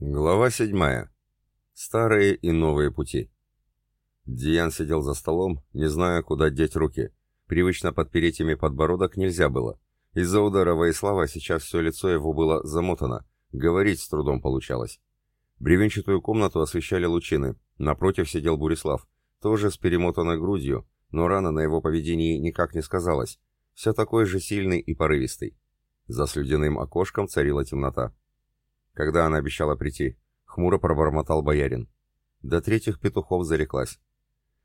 Глава седьмая. Старые и новые пути. Диан сидел за столом, не зная, куда деть руки. Привычно подпереть ими подбородок нельзя было. Из-за удара Воислава сейчас все лицо его было замотано, говорить с трудом получалось. Бревенчатую комнату освещали лучины, напротив сидел Бурислав, тоже с перемотанной грудью, но рана на его поведении никак не сказалась, все такой же сильный и порывистый. За слюдяным окошком царила темнота. Когда она обещала прийти, хмуро пробормотал боярин. До третьих петухов зареклась.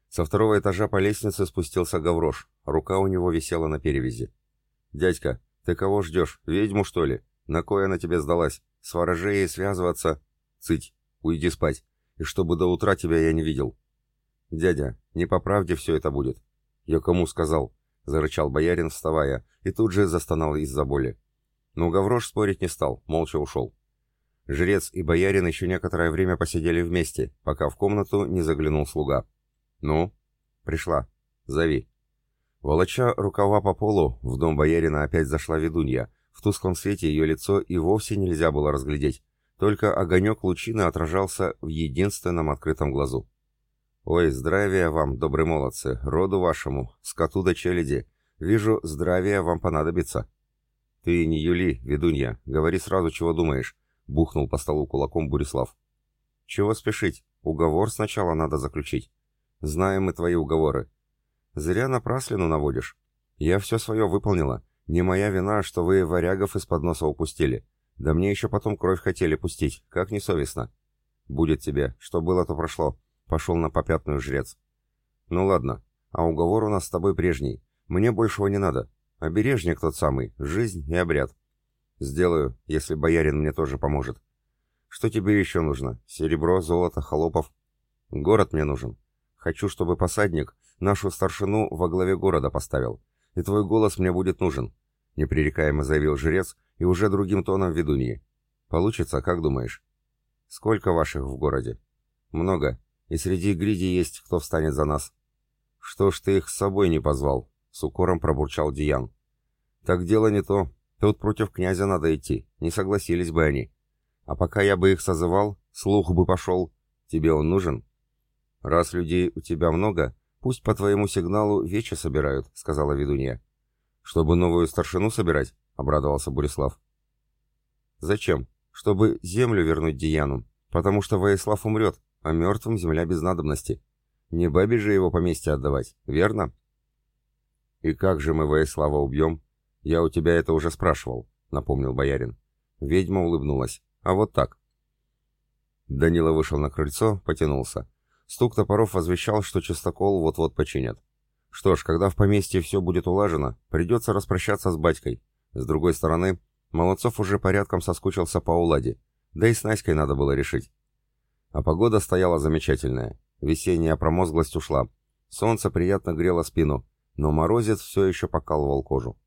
Со второго этажа по лестнице спустился Гаврош, рука у него висела на перевязи. «Дядька, ты кого ждешь, ведьму, что ли? На кое она тебе сдалась? С ворожеей связываться? Цыть, уйди спать, и чтобы до утра тебя я не видел». «Дядя, не по правде все это будет». «Я кому сказал?» — зарычал боярин, вставая, и тут же застонал из-за боли. Но Гаврош спорить не стал, молча ушел. Жрец и боярин еще некоторое время посидели вместе, пока в комнату не заглянул слуга. «Ну?» «Пришла. Зови». Волоча рукава по полу, в дом боярина опять зашла ведунья. В тусклом свете ее лицо и вовсе нельзя было разглядеть. Только огонек лучины отражался в единственном открытом глазу. «Ой, здравия вам, добрые молодцы, роду вашему, скоту до челяди. Вижу, здравия вам понадобится». «Ты не Юли, ведунья, говори сразу, чего думаешь», — бухнул по столу кулаком Бурислав. «Чего спешить? Уговор сначала надо заключить. Знаем мы твои уговоры. Зря напраслину наводишь. Я все свое выполнила. Не моя вина, что вы варягов из-под носа упустили. Да мне еще потом кровь хотели пустить, как несовестно. Будет тебе, что было, то прошло. Пошел на попятную жрец. Ну ладно, а уговор у нас с тобой прежний. Мне большего не надо. Обережник тот самый, жизнь и обряд. Сделаю, если боярин мне тоже поможет. Что тебе еще нужно? Серебро, золото, холопов? Город мне нужен. Хочу, чтобы посадник нашу старшину во главе города поставил. И твой голос мне будет нужен, непререкаемо заявил жрец и уже другим тоном ведуньи. Получится, как думаешь? Сколько ваших в городе? Много. И среди гриди есть, кто встанет за нас. Что ж ты их с собой не позвал? С укором пробурчал Диан. Так дело не то. Тут против князя надо идти, не согласились бы они. А пока я бы их созывал, слух бы пошел. Тебе он нужен? Раз людей у тебя много, пусть по твоему сигналу вечи собирают, сказала ведунья. Чтобы новую старшину собирать? Обрадовался Бурислав. Зачем? Чтобы землю вернуть Дияну, потому что Воислав умрет, а мертвым земля без надобности. Не бабе же его поместье отдавать, верно? И как же мы Воислава убьем? «Я у тебя это уже спрашивал», — напомнил боярин. Ведьма улыбнулась. «А вот так». Данила вышел на крыльцо, потянулся. Стук топоров возвещал, что чистокол вот-вот починят. Что ж, когда в поместье все будет улажено, придется распрощаться с батькой. С другой стороны, Молодцов уже порядком соскучился по Уладе, да и с Наськой надо было решить. А погода стояла замечательная. Весенняя промозглость ушла. Солнце приятно грело спину, но морозец все еще покалывал кожу.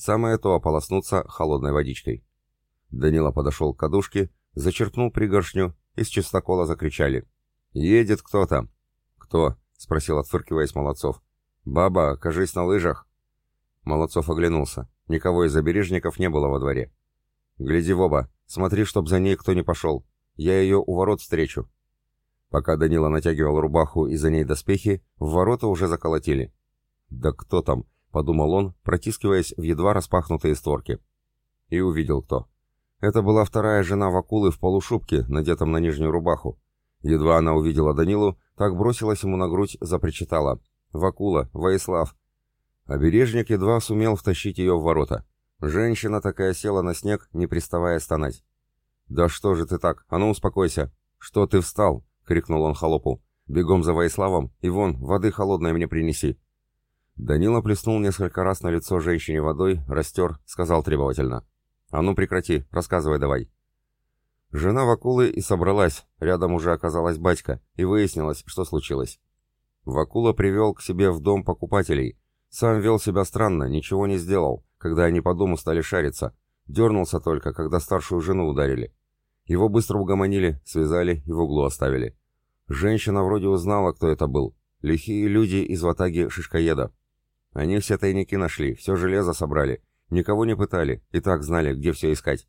Самое то ополоснуться холодной водичкой. Данила подошел к кадушке, зачерпнул пригоршню, из чистокола закричали. «Едет кто-то!» «Кто?» — спросил, отфыркиваясь Молодцов. «Баба, кажись, на лыжах!» Молодцов оглянулся. Никого из забережников не было во дворе. «Гляди в оба, смотри, чтоб за ней кто не пошел. Я ее у ворот встречу». Пока Данила натягивал рубаху и за ней доспехи, в ворота уже заколотили. «Да кто там?» — подумал он, протискиваясь в едва распахнутые створки. И увидел кто. Это была вторая жена Вакулы в полушубке, надетом на нижнюю рубаху. Едва она увидела Данилу, так бросилась ему на грудь, запричитала. «Вакула, Воислав!» Обережник едва сумел втащить ее в ворота. Женщина такая села на снег, не приставая стонать. «Да что же ты так? А ну успокойся!» «Что ты встал?» — крикнул он холопу. «Бегом за Воиславом, и вон, воды холодной мне принеси!» Данила плеснул несколько раз на лицо женщине водой, растер, сказал требовательно. «А ну прекрати, рассказывай давай». Жена Вакулы и собралась, рядом уже оказалась батька, и выяснилось, что случилось. Вакула привел к себе в дом покупателей. Сам вел себя странно, ничего не сделал, когда они по дому стали шариться. Дернулся только, когда старшую жену ударили. Его быстро угомонили, связали и в углу оставили. Женщина вроде узнала, кто это был. Лихие люди из ватаги Шишкоеда. Они все тайники нашли, все железо собрали. Никого не пытали, и так знали, где все искать.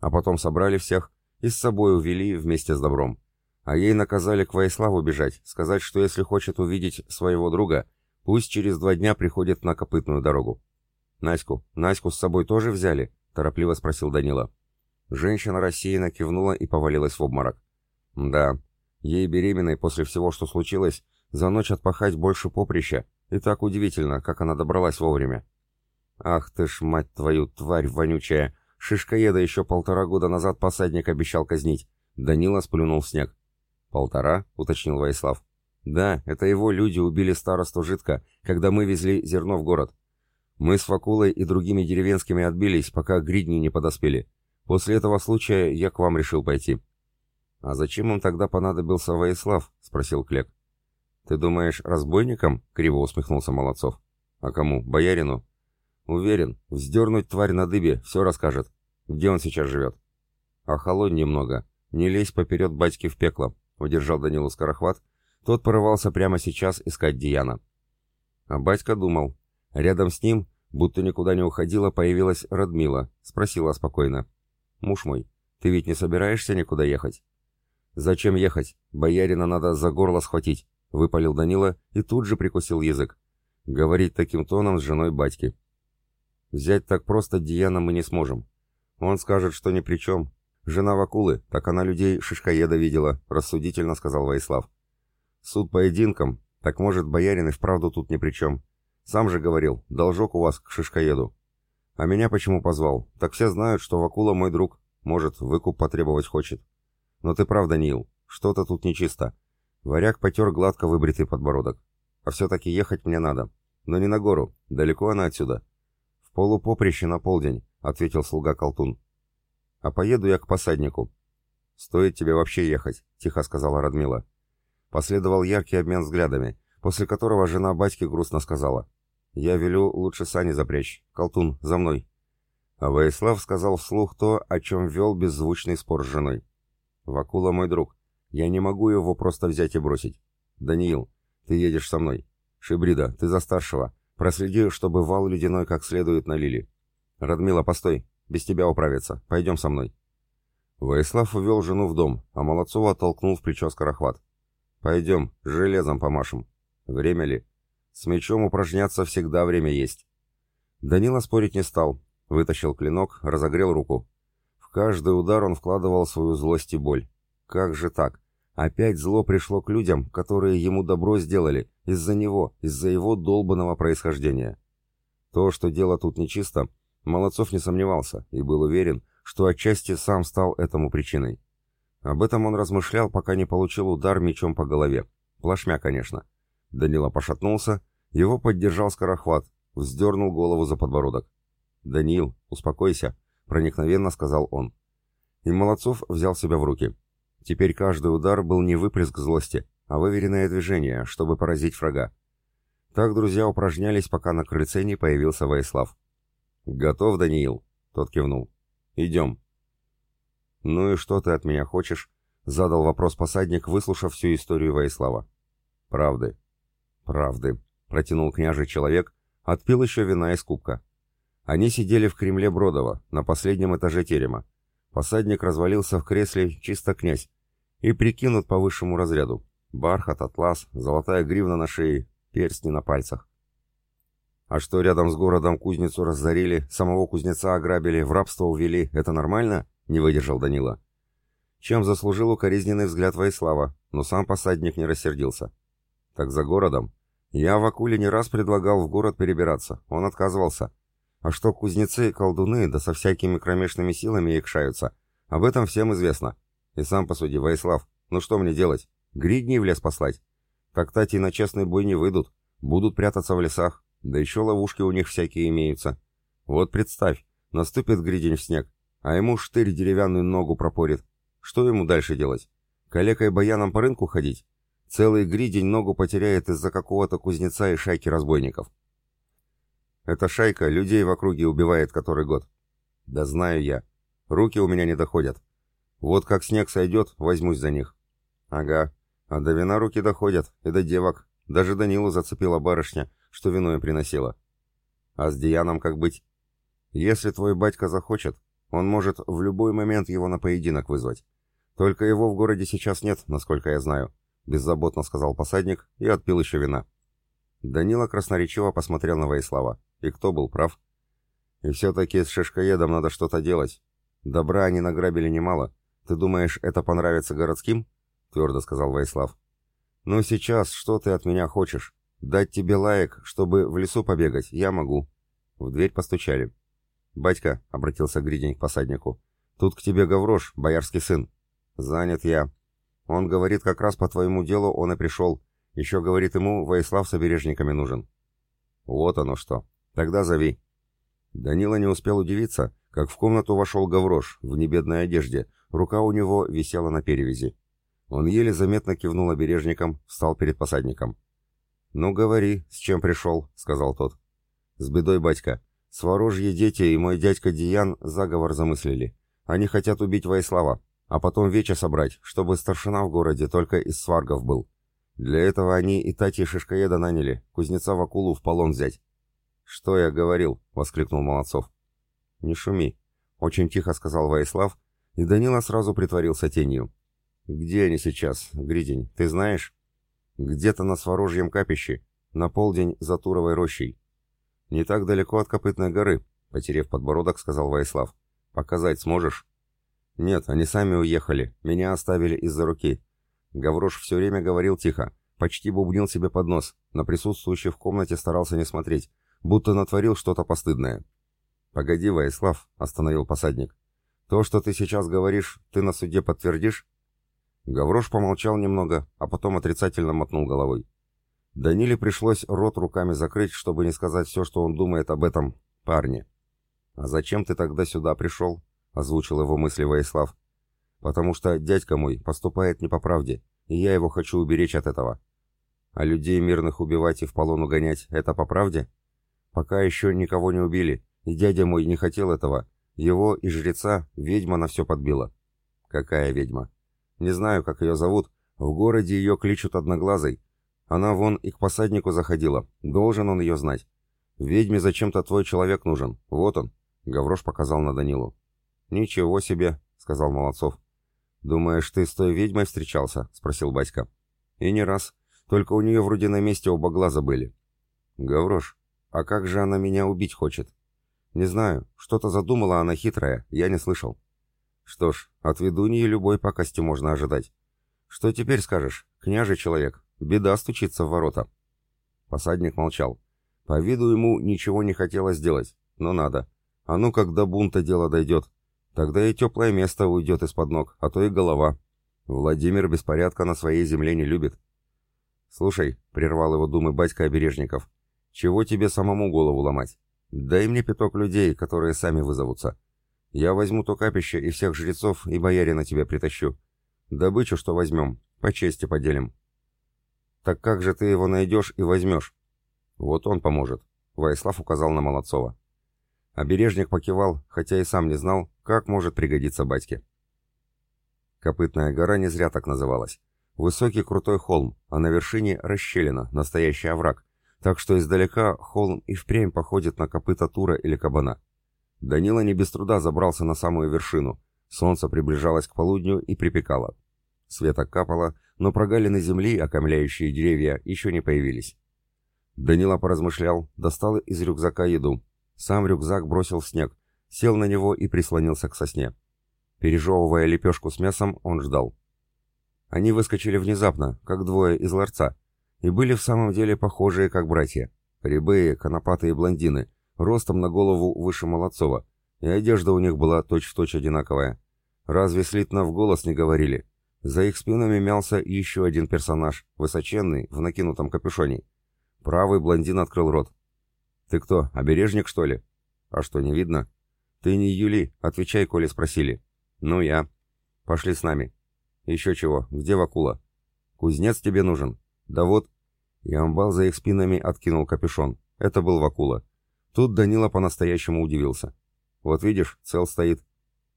А потом собрали всех, и с собой увели вместе с добром. А ей наказали к Воиславу бежать, сказать, что если хочет увидеть своего друга, пусть через два дня приходит на копытную дорогу. «Наську, Наську с собой тоже взяли?» — торопливо спросил Данила. Женщина рассеянно кивнула и повалилась в обморок. «Да, ей беременной после всего, что случилось, за ночь отпахать больше поприща, и так удивительно, как она добралась вовремя. Ах ты ж, мать твою, тварь вонючая! Шишкоеда еще полтора года назад посадник обещал казнить. Данила сплюнул в снег. «Полтора?» — уточнил Ваислав. «Да, это его люди убили старосту жидко, когда мы везли зерно в город. Мы с Факулой и другими деревенскими отбились, пока гридни не подоспели. После этого случая я к вам решил пойти». «А зачем им тогда понадобился Ваислав?» — спросил Клек. «Ты думаешь, разбойникам?» — криво усмехнулся Молодцов. «А кому? Боярину?» «Уверен, вздернуть тварь на дыбе, все расскажет. Где он сейчас живет?» «Охолонь немного. Не лезь поперед батьки в пекло», — удержал Данилу Скорохват. Тот порывался прямо сейчас искать Диана. А батька думал. Рядом с ним, будто никуда не уходила, появилась Радмила. Спросила спокойно. «Муж мой, ты ведь не собираешься никуда ехать?» «Зачем ехать? Боярина надо за горло схватить. — выпалил Данила и тут же прикусил язык. Говорить таким тоном с женой батьки. Взять так просто Диана мы не сможем. Он скажет, что ни при чем. Жена Вакулы, так она людей шишкоеда видела, рассудительно сказал Ваислав. Суд поединком, так может боярин и вправду тут ни при чем. Сам же говорил, должок у вас к шишкоеду. А меня почему позвал? Так все знают, что Вакула мой друг. Может, выкуп потребовать хочет. Но ты прав, Даниил, что-то тут нечисто. Варяг потер гладко выбритый подбородок. «А все-таки ехать мне надо. Но не на гору. Далеко она отсюда». «В полупоприще на полдень», — ответил слуга Колтун. «А поеду я к посаднику». «Стоит тебе вообще ехать», — тихо сказала Радмила. Последовал яркий обмен взглядами, после которого жена батьки грустно сказала. «Я велю лучше сани запрячь. Колтун, за мной». А Воислав сказал вслух то, о чем вел беззвучный спор с женой. «Вакула мой друг. Я не могу его просто взять и бросить. Даниил, ты едешь со мной. Шибрида, ты за старшего. Проследи, чтобы вал ледяной как следует налили. Радмила, постой. Без тебя управиться. Пойдем со мной. Воислав увел жену в дом, а Молодцова толкнул в плечо скорохват. «Пойдем, железом помашем. Время ли? С мечом упражняться всегда время есть». Данила спорить не стал. Вытащил клинок, разогрел руку. В каждый удар он вкладывал свою злость и боль. Как же так? Опять зло пришло к людям, которые ему добро сделали, из-за него, из-за его долбанного происхождения. То, что дело тут нечисто, Молодцов не сомневался и был уверен, что отчасти сам стал этому причиной. Об этом он размышлял, пока не получил удар мечом по голове. Плашмя, конечно. Данила пошатнулся, его поддержал скорохват, вздернул голову за подбородок. «Даниил, успокойся», — проникновенно сказал он. И Молодцов взял себя в руки. Теперь каждый удар был не выплеск злости, а выверенное движение, чтобы поразить врага. Так друзья упражнялись, пока на крыльце не появился Воислав. «Готов, Даниил?» — тот кивнул. «Идем». «Ну и что ты от меня хочешь?» — задал вопрос посадник, выслушав всю историю Воислава. «Правды». «Правды», — протянул княжий человек, отпил еще вина из кубка. Они сидели в Кремле Бродова, на последнем этаже терема. Посадник развалился в кресле чисто князь и прикинут по высшему разряду. Бархат, атлас, золотая гривна на шее, перстни на пальцах. А что рядом с городом кузницу разорили, самого кузнеца ограбили, в рабство увели, это нормально? Не выдержал Данила. Чем заслужил укоризненный взгляд Ваислава, но сам посадник не рассердился. Так за городом. Я в Акуле не раз предлагал в город перебираться, он отказывался. А что кузнецы и колдуны, да со всякими кромешными силами якшаются, об этом всем известно. И сам посуди, Ваислав, ну что мне делать? Гридней в лес послать? Так тати на честный бой не выйдут, будут прятаться в лесах, да еще ловушки у них всякие имеются. Вот представь, наступит гридень в снег, а ему штырь деревянную ногу пропорит. Что ему дальше делать? Калекой баяном по рынку ходить? Целый гридень ногу потеряет из-за какого-то кузнеца и шайки разбойников. Эта шайка людей в округе убивает который год. Да знаю я. Руки у меня не доходят. Вот как снег сойдет, возьмусь за них. Ага. А до вина руки доходят, и до девок. Даже Данилу зацепила барышня, что вино им приносила. А с Дианом как быть? Если твой батька захочет, Он может в любой момент его на поединок вызвать. Только его в городе сейчас нет, насколько я знаю», — беззаботно сказал посадник и отпил еще вина. Данила красноречиво посмотрел на Воислава. И кто был прав? «И все-таки с шишкоедом надо что-то делать. Добра они награбили немало. Ты думаешь, это понравится городским?» — твердо сказал Воислав. «Ну сейчас что ты от меня хочешь? Дать тебе лаек, чтобы в лесу побегать, я могу». В дверь постучали. «Батька», — обратился Гридень к посаднику, — «тут к тебе Гаврош, боярский сын». «Занят я». «Он говорит, как раз по твоему делу он и пришел. Еще, говорит ему, Воислав с обережниками нужен». «Вот оно что. Тогда зови». Данила не успел удивиться, как в комнату вошел Гаврош в небедной одежде, рука у него висела на перевязи. Он еле заметно кивнул обережником, встал перед посадником. «Ну, говори, с чем пришел», — сказал тот. «С бедой, батька. Сворожье дети и мой дядька Диян заговор замыслили. Они хотят убить Ваислава, а потом вече собрать, чтобы старшина в городе только из сваргов был. Для этого они и Тати Шишкоеда наняли, кузнеца Вакулу в полон взять». «Что я говорил?» — воскликнул Молодцов. «Не шуми», — очень тихо сказал Ваислав, и Данила сразу притворился тенью. «Где они сейчас, Гридень, ты знаешь?» «Где-то на Сворожьем капище, на полдень за Туровой рощей. «Не так далеко от Копытной горы», — потерев подбородок, сказал Ваислав. «Показать сможешь?» «Нет, они сами уехали. Меня оставили из-за руки». Гаврош все время говорил тихо, почти бубнил себе под нос, на присутствующий в комнате старался не смотреть, будто натворил что-то постыдное. «Погоди, Ваислав», — остановил посадник. «То, что ты сейчас говоришь, ты на суде подтвердишь?» Гаврош помолчал немного, а потом отрицательно мотнул головой. Даниле пришлось рот руками закрыть, чтобы не сказать все, что он думает об этом парне. «А зачем ты тогда сюда пришел?» — озвучил его мысли Воислав. «Потому что дядька мой поступает не по правде, и я его хочу уберечь от этого. А людей мирных убивать и в полон угонять — это по правде? Пока еще никого не убили, и дядя мой не хотел этого. Его и жреца ведьма на все подбила». «Какая ведьма?» «Не знаю, как ее зовут. В городе ее кличут Одноглазой, она вон и к посаднику заходила. Должен он ее знать. Ведьме зачем-то твой человек нужен. Вот он. Гаврош показал на Данилу. Ничего себе, сказал Молодцов. Думаешь, ты с той ведьмой встречался? Спросил батька. И не раз. Только у нее вроде на месте оба глаза были. Гаврош, а как же она меня убить хочет? Не знаю. Что-то задумала она хитрая. Я не слышал. Что ж, от ведуньи любой пакости можно ожидать. Что теперь скажешь, княжий человек? Беда стучится в ворота. Посадник молчал. По виду ему ничего не хотелось делать, но надо. А ну, как до бунта дело дойдет. Тогда и теплое место уйдет из-под ног, а то и голова. Владимир беспорядка на своей земле не любит. «Слушай», — прервал его думы батька Обережников, — «чего тебе самому голову ломать? Дай мне пяток людей, которые сами вызовутся. Я возьму то капище и всех жрецов, и боярина тебе притащу. Добычу, что возьмем, по чести поделим. Так как же ты его найдешь и возьмешь? Вот он поможет. Ваислав указал на Молодцова. Обережник покивал, хотя и сам не знал, как может пригодиться батьке. Копытная гора не зря так называлась. Высокий крутой холм, а на вершине расщелина, настоящий овраг, так что издалека холм и впрямь походит на копыта тура или кабана. Данила не без труда забрался на самую вершину. Солнце приближалось к полудню и припекало. Света капало, но прогалины земли, окомляющие деревья, еще не появились. Данила поразмышлял, достал из рюкзака еду. Сам рюкзак бросил в снег, сел на него и прислонился к сосне. Пережевывая лепешку с мясом, он ждал. Они выскочили внезапно, как двое из ларца, и были в самом деле похожие, как братья. Рябые, конопатые блондины, ростом на голову выше Молодцова, и одежда у них была точь-в-точь точь одинаковая. Разве слитно в голос не говорили? За их спинами мялся еще один персонаж, высоченный, в накинутом капюшоне. Правый блондин открыл рот. «Ты кто, обережник, что ли?» «А что, не видно?» «Ты не Юли, отвечай, коли спросили». «Ну, я». «Пошли с нами». «Еще чего, где Вакула?» «Кузнец тебе нужен?» «Да вот». И амбал за их спинами откинул капюшон. Это был Вакула. Тут Данила по-настоящему удивился. «Вот видишь, цел стоит».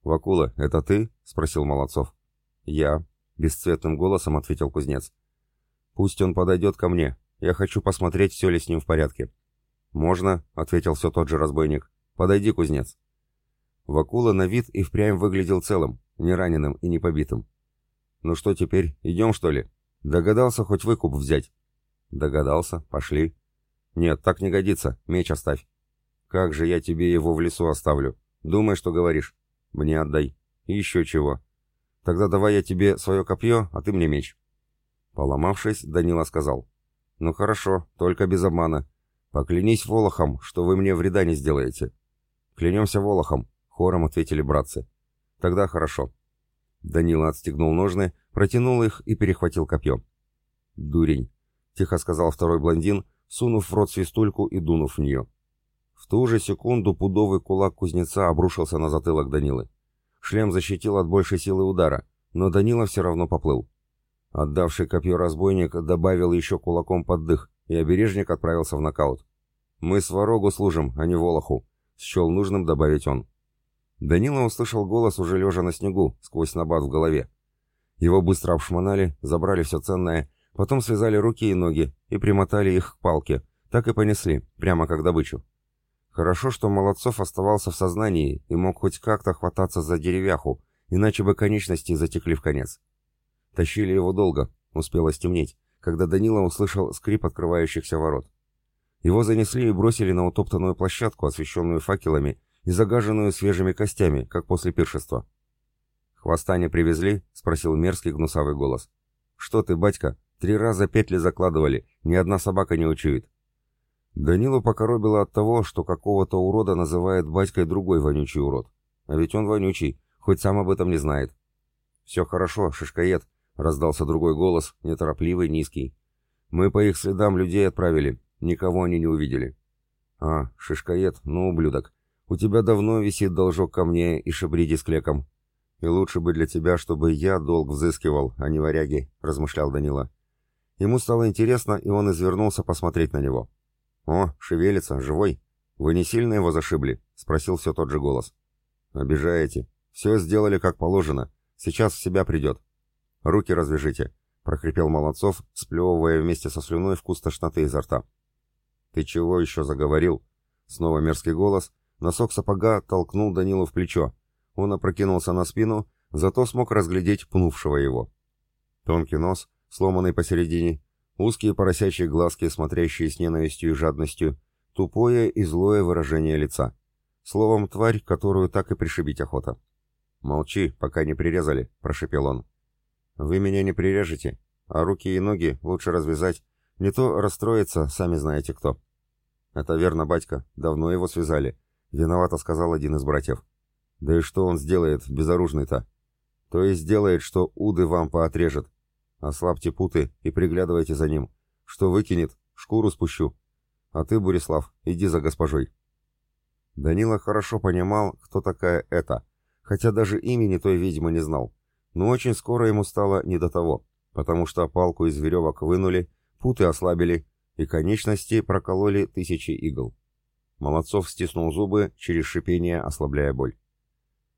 «Вакула, это ты?» — спросил Молодцов. «Я», — бесцветным голосом ответил кузнец. «Пусть он подойдет ко мне. Я хочу посмотреть, все ли с ним в порядке». «Можно», — ответил все тот же разбойник. «Подойди, кузнец». Вакула на вид и впрямь выглядел целым, не раненым и не побитым. «Ну что теперь, идем, что ли? Догадался хоть выкуп взять?» «Догадался. Пошли». «Нет, так не годится. Меч оставь». «Как же я тебе его в лесу оставлю? Думай, что говоришь. Мне отдай. И еще чего. Тогда давай я тебе свое копье, а ты мне меч». Поломавшись, Данила сказал. «Ну хорошо, только без обмана. Поклянись Волохом, что вы мне вреда не сделаете». «Клянемся Волохом», — хором ответили братцы. «Тогда хорошо». Данила отстегнул ножны, протянул их и перехватил копье. «Дурень», — тихо сказал второй блондин, сунув в рот свистульку и дунув в нее. В ту же секунду пудовый кулак кузнеца обрушился на затылок Данилы. Шлем защитил от большей силы удара, но Данила все равно поплыл. Отдавший копье разбойник добавил еще кулаком под дых, и обережник отправился в нокаут. «Мы сварогу служим, а не Волоху», — счел нужным добавить он. Данила услышал голос уже лежа на снегу, сквозь набат в голове. Его быстро обшмонали, забрали все ценное, потом связали руки и ноги и примотали их к палке, так и понесли, прямо как добычу. Хорошо, что Молодцов оставался в сознании и мог хоть как-то хвататься за деревяху, иначе бы конечности затекли в конец. Тащили его долго, успело стемнеть, когда Данила услышал скрип открывающихся ворот. Его занесли и бросили на утоптанную площадку, освещенную факелами и загаженную свежими костями, как после пиршества. «Хвоста не привезли?» — спросил мерзкий гнусавый голос. «Что ты, батька? Три раза петли закладывали, ни одна собака не учует». Данилу покоробило от того, что какого-то урода называет батькой другой вонючий урод. А ведь он вонючий, хоть сам об этом не знает. «Все хорошо, шишкоед», — раздался другой голос, неторопливый, низкий. «Мы по их следам людей отправили. Никого они не увидели». «А, шишкоед, ну, ублюдок. У тебя давно висит должок ко мне и шабриди с клеком. И лучше бы для тебя, чтобы я долг взыскивал, а не варяги», — размышлял Данила. Ему стало интересно, и он извернулся посмотреть на него. «О, шевелится, живой. Вы не сильно его зашибли?» — спросил все тот же голос. «Обижаете. Все сделали как положено. Сейчас в себя придет. «Руки развяжите», — прохрипел Молодцов, сплевывая вместе со слюной вкус тошноты изо рта. «Ты чего еще заговорил?» Снова мерзкий голос. Носок сапога толкнул Данилу в плечо. Он опрокинулся на спину, зато смог разглядеть пнувшего его. Тонкий нос, сломанный посередине, узкие поросячьи глазки, смотрящие с ненавистью и жадностью, тупое и злое выражение лица. Словом, тварь, которую так и пришибить охота. «Молчи, пока не прирезали», — прошепел он. «Вы меня не прирежете, а руки и ноги лучше развязать, не то расстроится, сами знаете кто». «Это верно, батька, давно его связали», — виновато сказал один из братьев. «Да и что он сделает, безоружный-то?» «То есть сделает, что уды вам поотрежет. Ослабьте путы и приглядывайте за ним. Что выкинет, шкуру спущу. А ты, Бурислав, иди за госпожой». Данила хорошо понимал, кто такая эта, хотя даже имени той ведьмы не знал. Но очень скоро ему стало не до того, потому что палку из веревок вынули, путы ослабили, и конечности прокололи тысячи игл. Молодцов стиснул зубы, через шипение ослабляя боль.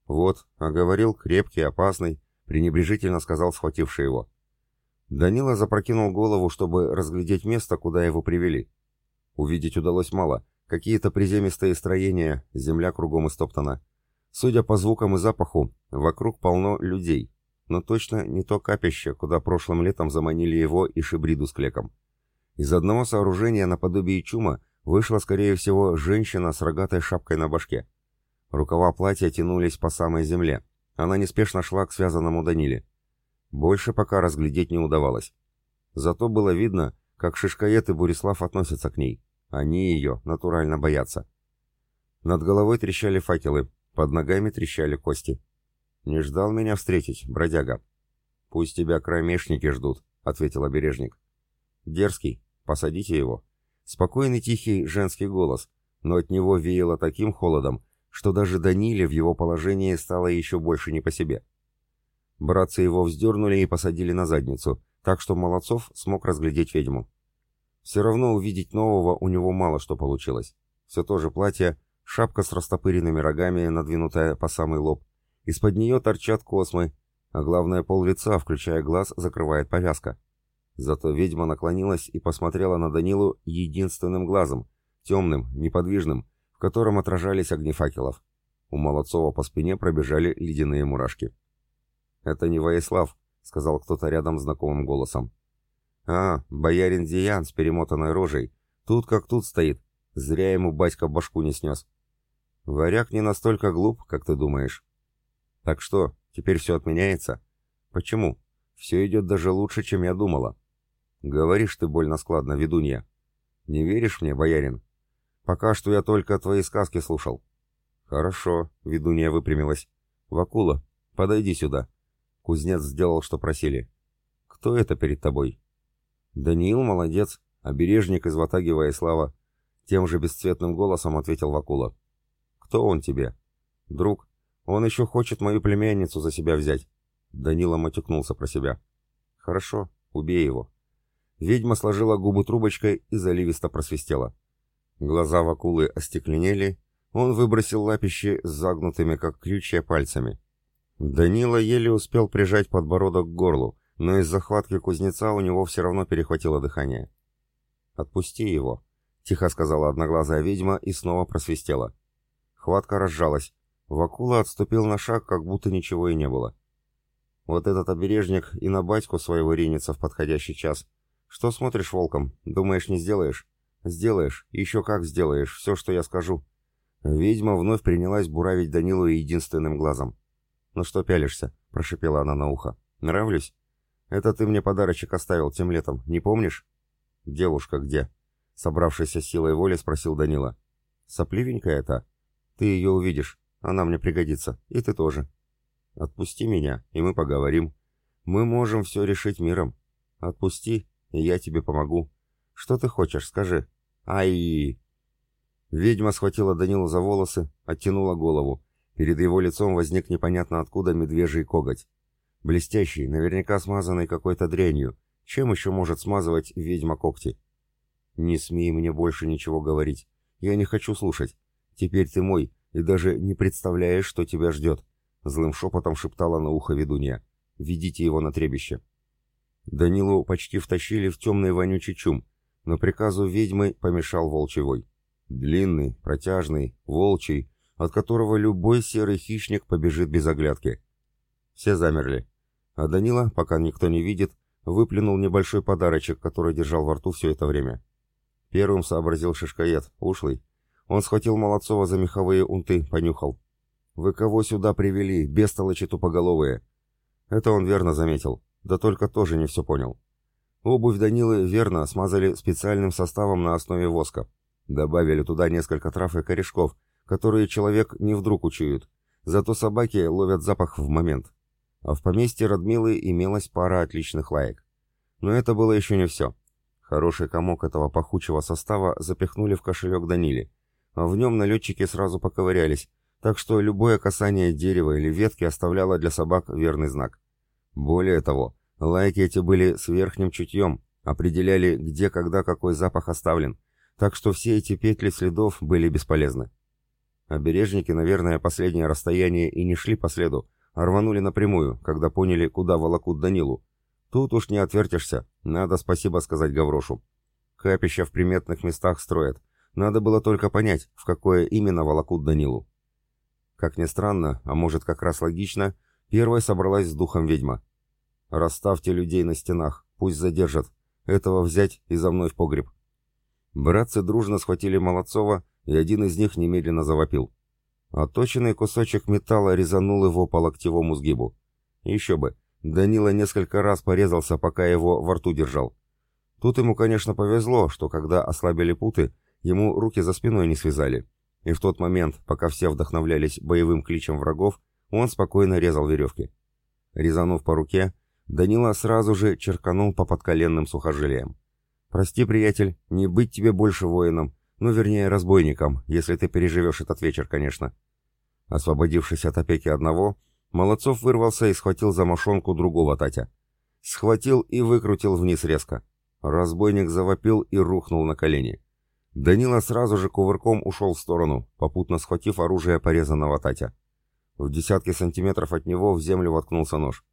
«Вот, а говорил, крепкий, опасный», — пренебрежительно сказал схвативший его. Данила запрокинул голову, чтобы разглядеть место, куда его привели. Увидеть удалось мало. Какие-то приземистые строения, земля кругом истоптана. Судя по звукам и запаху, вокруг полно людей, но точно не то капище, куда прошлым летом заманили его и Шибриду с Клеком. Из одного сооружения наподобие чума вышла, скорее всего, женщина с рогатой шапкой на башке. Рукава платья тянулись по самой земле. Она неспешно шла к связанному Даниле. Больше пока разглядеть не удавалось. Зато было видно, как Шишкает и Бурислав относятся к ней. Они ее натурально боятся. Над головой трещали факелы, под ногами трещали кости. «Не ждал меня встретить, бродяга?» «Пусть тебя кромешники ждут», — ответил обережник. «Дерзкий, посадите его». Спокойный тихий женский голос, но от него веяло таким холодом, что даже Даниле в его положении стало еще больше не по себе. Братцы его вздернули и посадили на задницу, так что Молодцов смог разглядеть ведьму. Все равно увидеть нового у него мало что получилось. Все то же платье, шапка с растопыренными рогами, надвинутая по самый лоб, из-под нее торчат космы, а главное пол лица, включая глаз, закрывает повязка. Зато ведьма наклонилась и посмотрела на Данилу единственным глазом, темным, неподвижным, в котором отражались огни факелов. У Молодцова по спине пробежали ледяные мурашки. «Это не Воислав», — сказал кто-то рядом знакомым голосом. «А, боярин Зиян с перемотанной рожей. Тут как тут стоит. Зря ему батька башку не снес». «Варяг не настолько глуп, как ты думаешь». «Так что, теперь все отменяется?» «Почему? Все идет даже лучше, чем я думала». «Говоришь ты больно складно, ведунья». «Не веришь мне, боярин?» «Пока что я только твои сказки слушал». «Хорошо», — ведунья выпрямилась. «Вакула, подойди сюда». Кузнец сделал, что просили. «Кто это перед тобой?» «Даниил молодец, обережник из Ватаги Воислава», — тем же бесцветным голосом ответил Вакула. «Кто он тебе?» «Друг. Он еще хочет мою племянницу за себя взять». Данила матюкнулся про себя. «Хорошо, убей его». Ведьма сложила губы трубочкой и заливисто просвистела. Глаза Вакулы остекленели, он выбросил лапище с загнутыми, как крючья, пальцами. Данила еле успел прижать подбородок к горлу, но из захватки кузнеца у него все равно перехватило дыхание. «Отпусти его», — тихо сказала одноглазая ведьма и снова просвистела. Хватка разжалась. Вакула отступил на шаг, как будто ничего и не было. «Вот этот обережник и на батьку своего ринется в подходящий час. Что смотришь волком? Думаешь, не сделаешь?» «Сделаешь. Еще как сделаешь. Все, что я скажу». Ведьма вновь принялась буравить Данилу единственным глазом. «Ну что пялишься?» — прошипела она на ухо. «Нравлюсь? Это ты мне подарочек оставил тем летом, не помнишь?» «Девушка где?» — собравшийся силой воли спросил Данила. «Сопливенькая это? Ты ее увидишь. Она мне пригодится. И ты тоже. Отпусти меня, и мы поговорим. Мы можем все решить миром. Отпусти, и я тебе помогу. Что ты хочешь, скажи. Ай!» Ведьма схватила Данилу за волосы, оттянула голову. Перед его лицом возник непонятно откуда медвежий коготь. Блестящий, наверняка смазанный какой-то дрянью. Чем еще может смазывать ведьма когти? «Не смей мне больше ничего говорить. Я не хочу слушать. Теперь ты мой, и даже не представляешь, что тебя ждет», — злым шепотом шептала на ухо ведунья. «Ведите его на требище». Данилу почти втащили в темный вонючий чум, но приказу ведьмы помешал волчий. Длинный, протяжный, волчий, от которого любой серый хищник побежит без оглядки. Все замерли. А Данила, пока никто не видит, выплюнул небольшой подарочек, который держал во рту все это время. Первым сообразил шишкоед, ушлый. Он схватил Молодцова за меховые унты, понюхал. «Вы кого сюда привели, бестолочи тупоголовые?» Это он верно заметил, да только тоже не все понял. Обувь Данилы верно смазали специальным составом на основе воска. Добавили туда несколько трав и корешков, которые человек не вдруг учует. Зато собаки ловят запах в момент. А в поместье Радмилы имелась пара отличных лаек. Но это было еще не все. Хороший комок этого пахучего состава запихнули в кошелек Данили, а в нем налетчики сразу поковырялись, так что любое касание дерева или ветки оставляло для собак верный знак. Более того, лайки эти были с верхним чутьем, определяли, где, когда, какой запах оставлен, так что все эти петли следов были бесполезны. Обережники, наверное, последнее расстояние и не шли по следу, а рванули напрямую, когда поняли, куда волокут Данилу. Тут уж не отвертишься, надо спасибо сказать Гаврошу. Капища в приметных местах строят, надо было только понять, в какое именно волокут Данилу. Как ни странно, а может как раз логично, первой собралась с духом ведьма. «Расставьте людей на стенах, пусть задержат. Этого взять и за мной в погреб». Братцы дружно схватили Молодцова, и один из них немедленно завопил. Отточенный кусочек металла резанул его по локтевому сгибу. Еще бы, Данила несколько раз порезался, пока его во рту держал. Тут ему, конечно, повезло, что когда ослабили путы, ему руки за спиной не связали. И в тот момент, пока все вдохновлялись боевым кличем врагов, он спокойно резал веревки. Резанув по руке, Данила сразу же черканул по подколенным сухожилиям. «Прости, приятель, не быть тебе больше воином, ну, вернее, разбойником, если ты переживешь этот вечер, конечно». Освободившись от опеки одного, Молодцов вырвался и схватил за мошонку другого Татя. Схватил и выкрутил вниз резко. Разбойник завопил и рухнул на колени. Данила сразу же кувырком ушел в сторону, попутно схватив оружие порезанного Татя. В десятки сантиметров от него в землю воткнулся нож.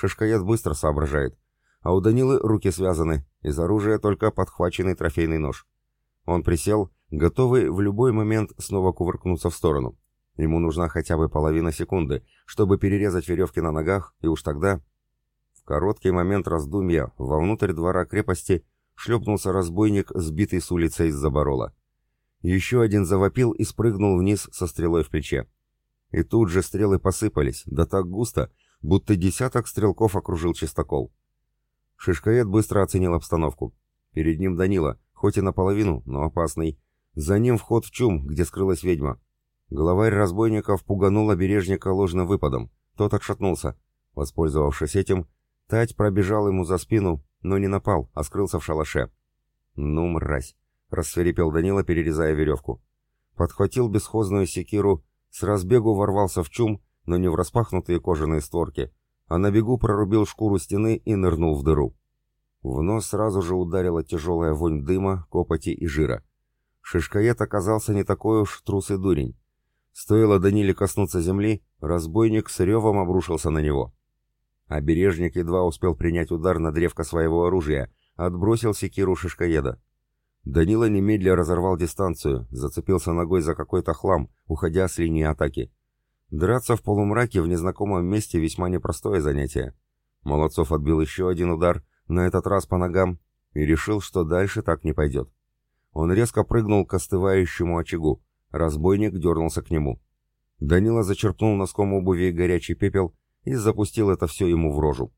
Шишкоед быстро соображает а у Данилы руки связаны, из оружия только подхваченный трофейный нож. Он присел, готовый в любой момент снова кувыркнуться в сторону. Ему нужна хотя бы половина секунды, чтобы перерезать веревки на ногах, и уж тогда... В короткий момент раздумья вовнутрь двора крепости шлепнулся разбойник, сбитый с улицы из заборола. Еще один завопил и спрыгнул вниз со стрелой в плече. И тут же стрелы посыпались, да так густо, будто десяток стрелков окружил чистокол. Шишкаед быстро оценил обстановку. Перед ним Данила, хоть и наполовину, но опасный. За ним вход в чум, где скрылась ведьма. Главарь разбойников пуганул обережника ложным выпадом. Тот отшатнулся. Воспользовавшись этим, Тать пробежал ему за спину, но не напал, а скрылся в шалаше. «Ну, мразь!» — рассверепел Данила, перерезая веревку. Подхватил бесхозную секиру, с разбегу ворвался в чум, но не в распахнутые кожаные створки, а на бегу прорубил шкуру стены и нырнул в дыру. В нос сразу же ударила тяжелая вонь дыма, копоти и жира. Шишкает оказался не такой уж трус и дурень. Стоило Даниле коснуться земли, разбойник с ревом обрушился на него. Обережник едва успел принять удар на древко своего оружия, отбросил секиру Шишкаеда. Данила немедля разорвал дистанцию, зацепился ногой за какой-то хлам, уходя с линии атаки. Драться в полумраке в незнакомом месте весьма непростое занятие. Молодцов отбил еще один удар, на этот раз по ногам, и решил, что дальше так не пойдет. Он резко прыгнул к остывающему очагу. Разбойник дернулся к нему. Данила зачерпнул носком обуви горячий пепел и запустил это все ему в рожу.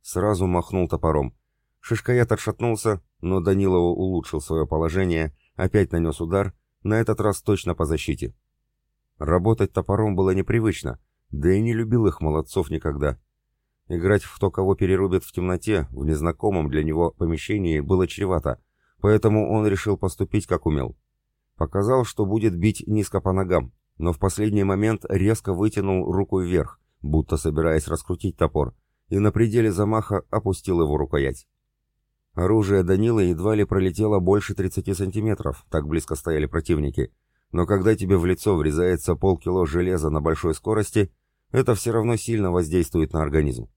Сразу махнул топором. Шишкаят отшатнулся, но Данила улучшил свое положение, опять нанес удар, на этот раз точно по защите. Работать топором было непривычно, да и не любил их молодцов никогда. Играть в то, кого перерубят в темноте, в незнакомом для него помещении, было чревато, поэтому он решил поступить как умел. Показал, что будет бить низко по ногам, но в последний момент резко вытянул руку вверх, будто собираясь раскрутить топор, и на пределе замаха опустил его рукоять. Оружие Данила едва ли пролетело больше 30 сантиметров, так близко стояли противники, но когда тебе в лицо врезается полкило железа на большой скорости, это все равно сильно воздействует на организм.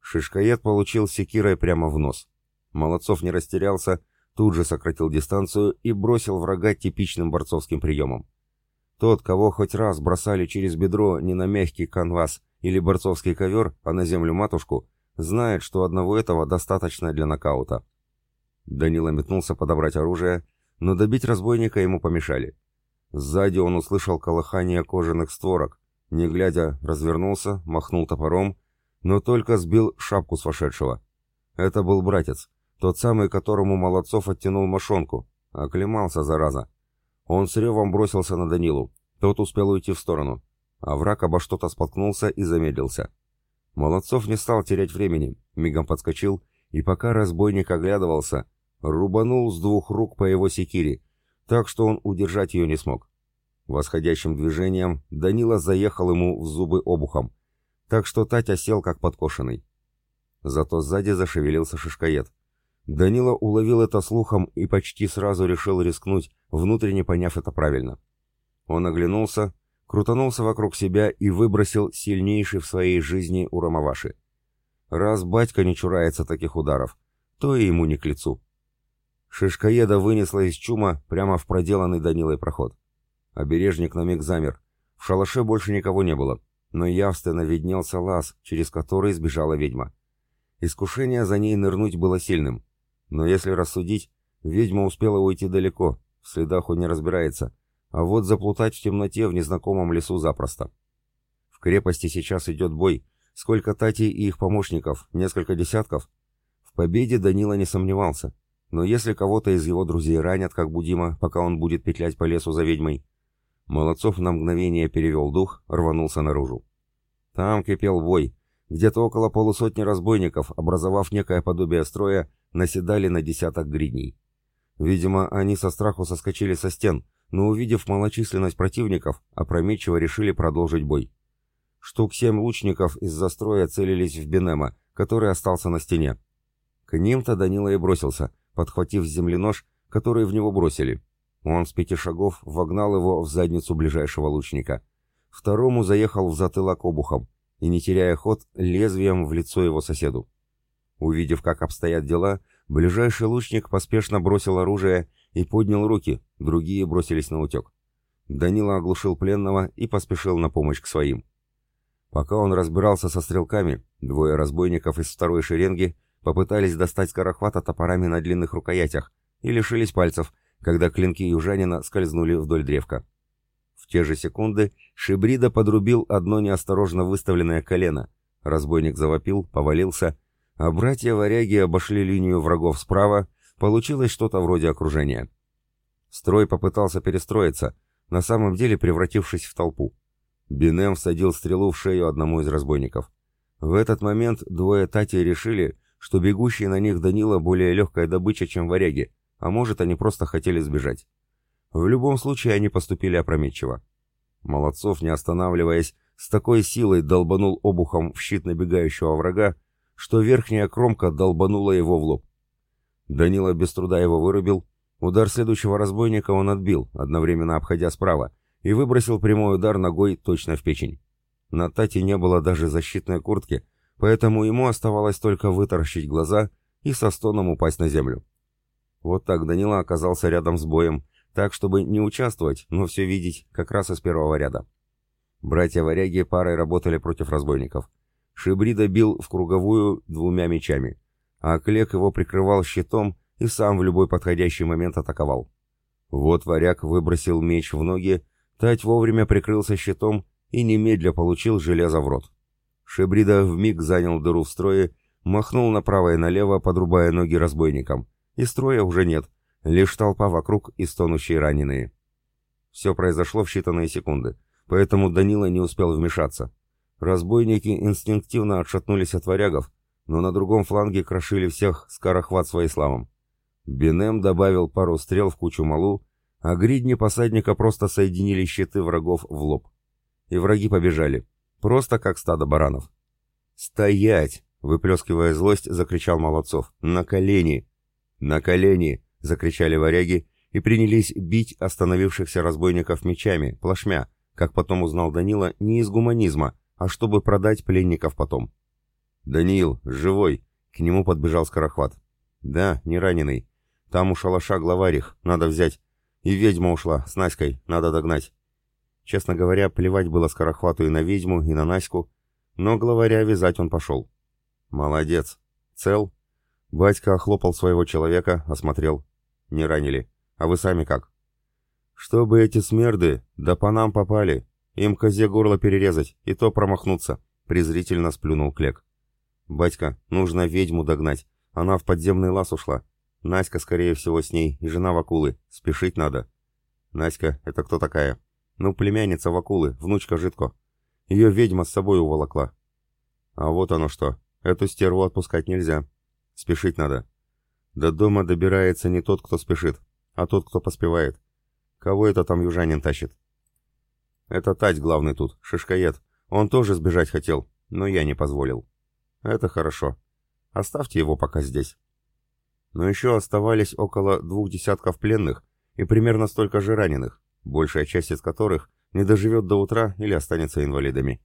Шишкаед получил секирой прямо в нос. Молодцов не растерялся, тут же сократил дистанцию и бросил врага типичным борцовским приемом. Тот, кого хоть раз бросали через бедро не на мягкий канвас или борцовский ковер, а на землю матушку, знает, что одного этого достаточно для нокаута. Данила метнулся подобрать оружие, но добить разбойника ему помешали. Сзади он услышал колыхание кожаных створок, не глядя, развернулся, махнул топором, но только сбил шапку с вошедшего. Это был братец, тот самый, которому Молодцов оттянул мошонку. Оклемался, зараза. Он с ревом бросился на Данилу. Тот успел уйти в сторону. А враг обо что-то споткнулся и замедлился. Молодцов не стал терять времени, мигом подскочил, и пока разбойник оглядывался, рубанул с двух рук по его секире, так что он удержать ее не смог. Восходящим движением Данила заехал ему в зубы обухом, так что Татя сел как подкошенный. Зато сзади зашевелился шишкоед. Данила уловил это слухом и почти сразу решил рискнуть, внутренне поняв это правильно. Он оглянулся, крутанулся вокруг себя и выбросил сильнейший в своей жизни урамаваши. Раз батька не чурается таких ударов, то и ему не к лицу. Шишкоеда вынесла из чума прямо в проделанный Данилой проход. Обережник на миг замер. В шалаше больше никого не было, но явственно виднелся лаз, через который сбежала ведьма. Искушение за ней нырнуть было сильным. Но если рассудить, ведьма успела уйти далеко, в следах он не разбирается, а вот заплутать в темноте в незнакомом лесу запросто. В крепости сейчас идет бой, сколько Тати и их помощников, несколько десятков. В победе Данила не сомневался, но если кого-то из его друзей ранят, как Будима, пока он будет петлять по лесу за ведьмой, Молодцов на мгновение перевел дух, рванулся наружу. Там кипел бой. Где-то около полусотни разбойников, образовав некое подобие строя, наседали на десяток гридней. Видимо, они со страху соскочили со стен, но увидев малочисленность противников, опрометчиво решили продолжить бой. Штук семь лучников из-за строя целились в Бенема, который остался на стене. К ним-то Данила и бросился, подхватив с земли нож, который в него бросили. Он с пяти шагов вогнал его в задницу ближайшего лучника. Второму заехал в затылок обухом и, не теряя ход, лезвием в лицо его соседу. Увидев, как обстоят дела, ближайший лучник поспешно бросил оружие и поднял руки, другие бросились на утек. Данила оглушил пленного и поспешил на помощь к своим. Пока он разбирался со стрелками, двое разбойников из второй шеренги попытались достать скорохвата топорами на длинных рукоятях и лишились пальцев, когда клинки южанина скользнули вдоль древка. В те же секунды Шибрида подрубил одно неосторожно выставленное колено. Разбойник завопил, повалился, а братья-варяги обошли линию врагов справа, получилось что-то вроде окружения. Строй попытался перестроиться, на самом деле превратившись в толпу. Бинем всадил стрелу в шею одному из разбойников. В этот момент двое Тати решили, что бегущий на них Данила более легкая добыча, чем варяги, а может, они просто хотели сбежать. В любом случае, они поступили опрометчиво. Молодцов, не останавливаясь, с такой силой долбанул обухом в щит набегающего врага, что верхняя кромка долбанула его в лоб. Данила без труда его вырубил, Удар следующего разбойника он отбил, одновременно обходя справа, и выбросил прямой удар ногой точно в печень. На Тате не было даже защитной куртки, поэтому ему оставалось только вытаращить глаза и со стоном упасть на землю. Вот так Данила оказался рядом с боем, так, чтобы не участвовать, но все видеть как раз из первого ряда. Братья-варяги парой работали против разбойников. Шибрида бил в круговую двумя мечами, а Клек его прикрывал щитом и сам в любой подходящий момент атаковал. Вот варяг выбросил меч в ноги, Тать вовремя прикрылся щитом и немедля получил железо в рот. Шебрида вмиг занял дыру в строе, махнул направо и налево, подрубая ноги разбойникам. И строя уже нет, лишь толпа вокруг и стонущие раненые. Все произошло в считанные секунды, поэтому Данила не успел вмешаться. Разбойники инстинктивно отшатнулись от варягов, но на другом фланге крошили всех скорохват своей славом. Бенем добавил пару стрел в кучу малу, а гридни посадника просто соединили щиты врагов в лоб. И враги побежали, просто как стадо баранов. «Стоять!» — выплескивая злость, закричал Молодцов. «На колени!» «На колени!» — закричали варяги и принялись бить остановившихся разбойников мечами, плашмя, как потом узнал Данила, не из гуманизма, а чтобы продать пленников потом. «Даниил, живой!» — к нему подбежал Скорохват. «Да, не раненый. Там у шалаша главарих, надо взять. И ведьма ушла, с Наськой, надо догнать. Честно говоря, плевать было Скорохвату и на ведьму, и на Наську, но главаря вязать он пошел. Молодец. Цел? Батька охлопал своего человека, осмотрел. Не ранили. А вы сами как? Чтобы эти смерды, да по нам попали. Им козе горло перерезать, и то промахнуться, презрительно сплюнул Клек. Батька, нужно ведьму догнать. Она в подземный лаз ушла. Наська, скорее всего, с ней, и жена Вакулы. Спешить надо. Наська, это кто такая? Ну, племянница Вакулы, внучка Житко. Ее ведьма с собой уволокла. А вот оно что. Эту стерву отпускать нельзя. Спешить надо. До дома добирается не тот, кто спешит, а тот, кто поспевает. Кого это там южанин тащит? Это Тать главный тут, шишкоед. Он тоже сбежать хотел, но я не позволил. Это хорошо. Оставьте его пока здесь но еще оставались около двух десятков пленных и примерно столько же раненых, большая часть из которых не доживет до утра или останется инвалидами.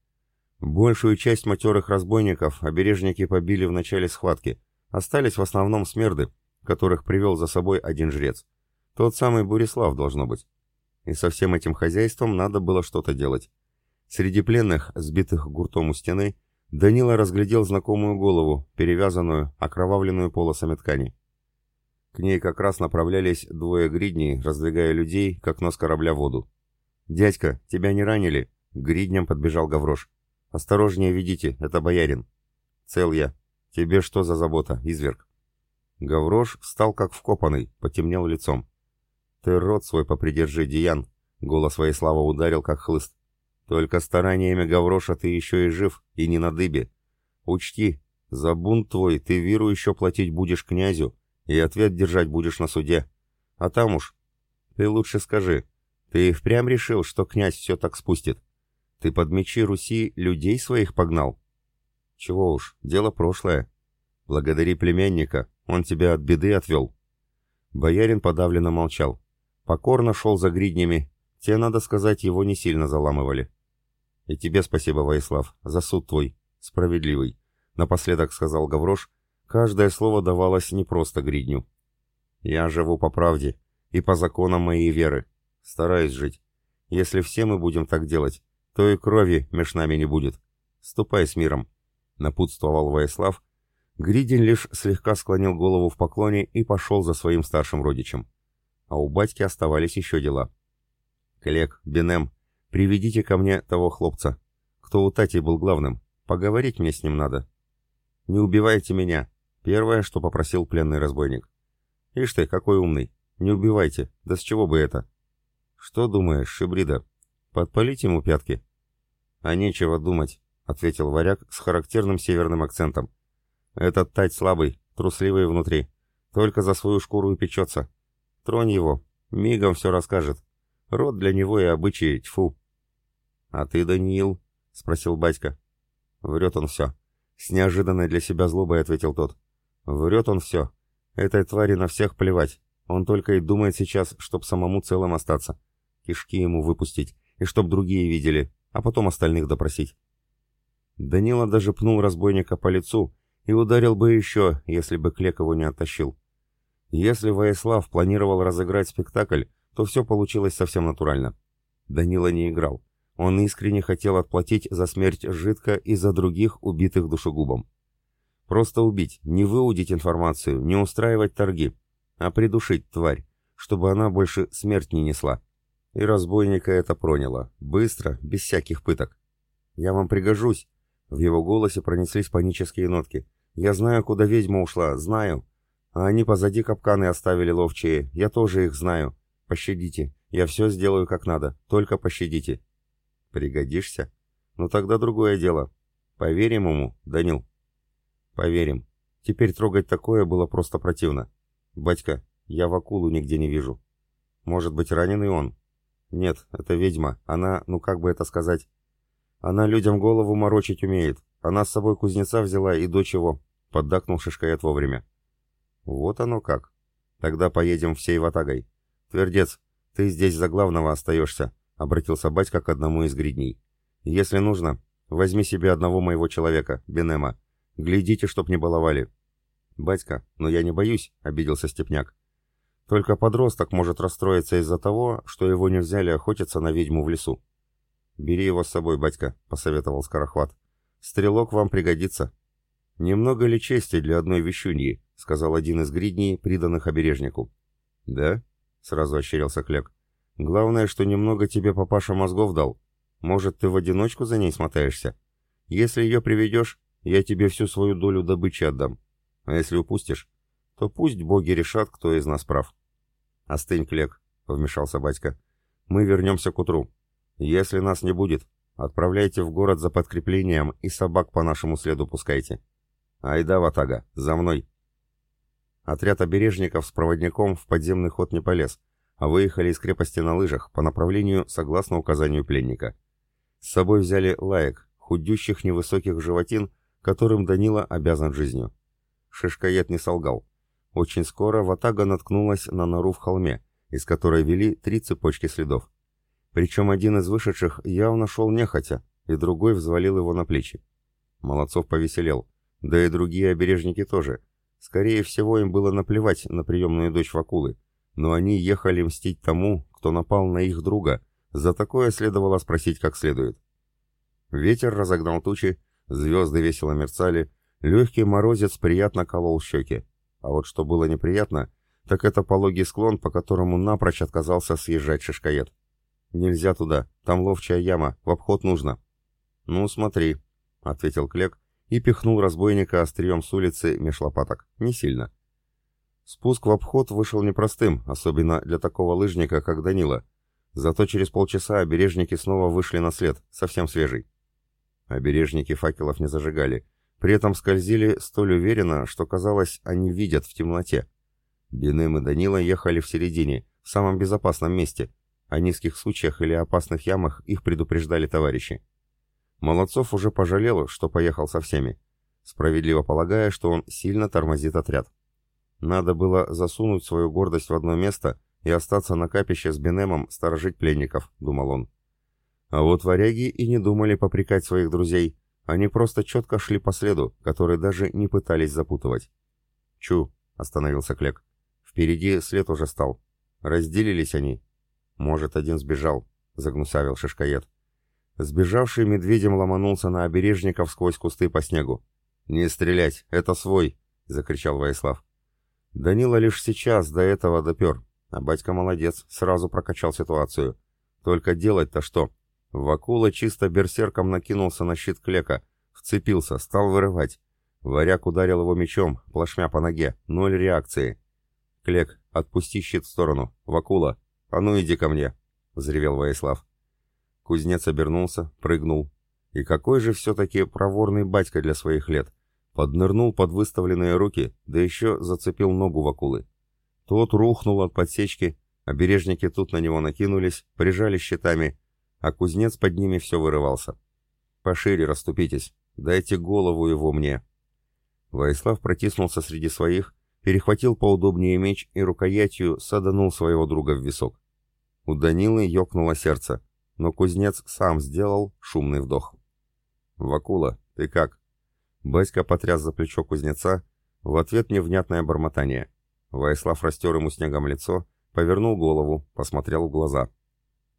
Большую часть матерых разбойников обережники побили в начале схватки, остались в основном смерды, которых привел за собой один жрец. Тот самый Бурислав должно быть. И со всем этим хозяйством надо было что-то делать. Среди пленных, сбитых гуртом у стены, Данила разглядел знакомую голову, перевязанную, окровавленную полосами ткани. К ней как раз направлялись двое гридней, раздвигая людей, как нос корабля воду. «Дядька, тебя не ранили?» — гридням подбежал Гаврош. «Осторожнее ведите, это боярин». «Цел я. Тебе что за забота, изверг?» Гаврош встал как вкопанный, потемнел лицом. «Ты рот свой попридержи, Диан!» — голос своей славы ударил, как хлыст. «Только стараниями Гавроша ты еще и жив, и не на дыбе. Учти, за бунт твой ты виру еще платить будешь князю, и ответ держать будешь на суде. А там уж... Ты лучше скажи, ты впрямь решил, что князь все так спустит? Ты под мечи Руси людей своих погнал? Чего уж, дело прошлое. Благодари племянника, он тебя от беды отвел. Боярин подавленно молчал. Покорно шел за гриднями. Те, надо сказать, его не сильно заламывали. И тебе спасибо, Воислав, за суд твой, справедливый. Напоследок сказал Гаврош, Каждое слово давалось не просто гридню. «Я живу по правде и по законам моей веры. Стараюсь жить. Если все мы будем так делать, то и крови меж нами не будет. Ступай с миром», — напутствовал Воислав. Гридин лишь слегка склонил голову в поклоне и пошел за своим старшим родичем. А у батьки оставались еще дела. «Коллег, Бенем, приведите ко мне того хлопца, кто у Тати был главным. Поговорить мне с ним надо». «Не убивайте меня», — первое, что попросил пленный разбойник. «Ишь ты, какой умный. Не убивайте. Да с чего бы это?» «Что думаешь, Шибрида? Подпалить ему пятки?» «А нечего думать», — ответил варяг с характерным северным акцентом. «Этот тать слабый, трусливый внутри. Только за свою шкуру и печется. Тронь его, мигом все расскажет. Род для него и обычаи, тьфу». «А ты, Даниил?» — спросил батька. «Врет он все». С неожиданной для себя злобой ответил тот. «Врет он все. Этой твари на всех плевать. Он только и думает сейчас, чтоб самому целым остаться. Кишки ему выпустить, и чтоб другие видели, а потом остальных допросить. Данила даже пнул разбойника по лицу и ударил бы еще, если бы Клек его не оттащил. Если Воислав планировал разыграть спектакль, то все получилось совсем натурально. Данила не играл. Он искренне хотел отплатить за смерть Жидка и за других убитых душегубом. Просто убить, не выудить информацию, не устраивать торги, а придушить тварь, чтобы она больше смерть не несла. И разбойника это проняло. Быстро, без всяких пыток. «Я вам пригожусь!» В его голосе пронеслись панические нотки. «Я знаю, куда ведьма ушла, знаю. А они позади капканы оставили ловчие. Я тоже их знаю. Пощадите. Я все сделаю как надо. Только пощадите». «Пригодишься?» «Ну тогда другое дело. Поверим ему, Данил?» «Поверим. Теперь трогать такое было просто противно. Батька, я в акулу нигде не вижу. Может быть, раненый он?» Нет, это ведьма. Она, ну как бы это сказать... Она людям голову морочить умеет. Она с собой кузнеца взяла и дочь его. Поддакнул Шишкаят вовремя. Вот оно как. Тогда поедем всей ватагой. Твердец, ты здесь за главного остаешься, обратился батька к одному из гридней. Если нужно, возьми себе одного моего человека, Бенема. Глядите, чтоб не баловали. Батька, но я не боюсь, обиделся Степняк. Только подросток может расстроиться из-за того, что его не взяли охотиться на ведьму в лесу. «Бери его с собой, батька», — посоветовал Скорохват. «Стрелок вам пригодится». «Немного ли чести для одной вещуньи?» — сказал один из гридней, приданных обережнику. «Да?» — сразу ощерился Клек. «Главное, что немного тебе папаша мозгов дал. Может, ты в одиночку за ней смотаешься? Если ее приведешь, я тебе всю свою долю добычи отдам. А если упустишь, то пусть боги решат, кто из нас прав». «Остынь, Клек», — вмешался батька. «Мы вернемся к утру. Если нас не будет, отправляйте в город за подкреплением и собак по нашему следу пускайте. Айда, Ватага, за мной!» Отряд обережников с проводником в подземный ход не полез, а выехали из крепости на лыжах по направлению согласно указанию пленника. С собой взяли лаек, худющих невысоких животин, которым Данила обязан жизнью. Шишкаед не солгал. Очень скоро Ватага наткнулась на нору в холме, из которой вели три цепочки следов. Причем один из вышедших явно шел нехотя, и другой взвалил его на плечи. Молодцов повеселел, да и другие обережники тоже. Скорее всего, им было наплевать на приемную дочь Вакулы, но они ехали мстить тому, кто напал на их друга, за такое следовало спросить как следует. Ветер разогнал тучи, звезды весело мерцали, легкий морозец приятно колол щеки. А вот что было неприятно, так это пологий склон, по которому напрочь отказался съезжать шишкоед. «Нельзя туда, там ловчая яма, в обход нужно». «Ну, смотри», — ответил Клек и пихнул разбойника острием с улицы меж лопаток. Не сильно. Спуск в обход вышел непростым, особенно для такого лыжника, как Данила. Зато через полчаса обережники снова вышли на след, совсем свежий. Обережники факелов не зажигали, при этом скользили столь уверенно, что казалось, они видят в темноте. Бенем и Данила ехали в середине, в самом безопасном месте. О низких сучьях или опасных ямах их предупреждали товарищи. Молодцов уже пожалел, что поехал со всеми, справедливо полагая, что он сильно тормозит отряд. Надо было засунуть свою гордость в одно место и остаться на капище с Бенемом сторожить пленников, думал он. А вот варяги и не думали попрекать своих друзей, они просто четко шли по следу, который даже не пытались запутывать. «Чу!» — остановился Клек. «Впереди след уже стал. Разделились они. Может, один сбежал. — загнусавил шишкоед. Сбежавший медведем ломанулся на обережников сквозь кусты по снегу. «Не стрелять, это свой!» — закричал Воислав. Данила лишь сейчас до этого допер, а батька молодец, сразу прокачал ситуацию. Только делать-то что? Вакула чисто берсерком накинулся на щит Клека, вцепился, стал вырывать. Варяг ударил его мечом, плашмя по ноге, ноль реакции. «Клек, отпусти щит в сторону. Вакула, а ну иди ко мне!» — взревел Воислав. Кузнец обернулся, прыгнул. И какой же все-таки проворный батька для своих лет. Поднырнул под выставленные руки, да еще зацепил ногу Вакулы. Тот рухнул от подсечки, обережники тут на него накинулись, прижали щитами, а кузнец под ними все вырывался. «Пошире расступитесь, дайте голову его мне». Воислав протиснулся среди своих, перехватил поудобнее меч и рукоятью саданул своего друга в висок. У Данилы ёкнуло сердце но кузнец сам сделал шумный вдох. «Вакула, ты как?» Баська потряс за плечо кузнеца, в ответ невнятное бормотание. Ваислав растер ему снегом лицо, повернул голову, посмотрел в глаза.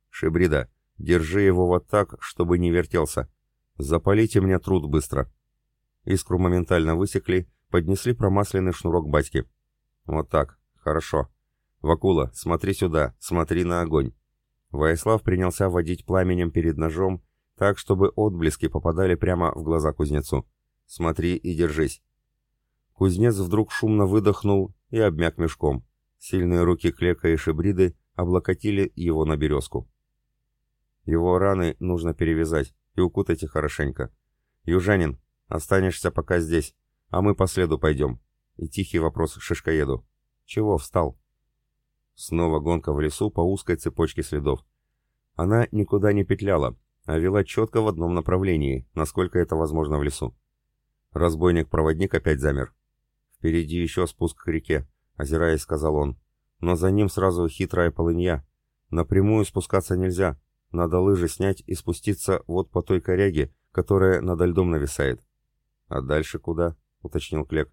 «Шибрида, держи его вот так, чтобы не вертелся. Запалите мне труд быстро». Искру моментально высекли, поднесли промасленный шнурок батьки. «Вот так, хорошо. Вакула, смотри сюда, смотри на огонь. Воислав принялся водить пламенем перед ножом, так, чтобы отблески попадали прямо в глаза кузнецу. «Смотри и держись». Кузнец вдруг шумно выдохнул и обмяк мешком. Сильные руки Клека и Шибриды облокотили его на березку. «Его раны нужно перевязать и укутайте хорошенько. Южанин, останешься пока здесь, а мы по следу пойдем». И тихий вопрос Шишкоеду. «Чего встал?» Снова гонка в лесу по узкой цепочке следов. Она никуда не петляла, а вела четко в одном направлении, насколько это возможно в лесу. Разбойник-проводник опять замер. «Впереди еще спуск к реке», — озираясь, сказал он. «Но за ним сразу хитрая полынья. Напрямую спускаться нельзя. Надо лыжи снять и спуститься вот по той коряге, которая над льдом нависает». «А дальше куда?» — уточнил Клек.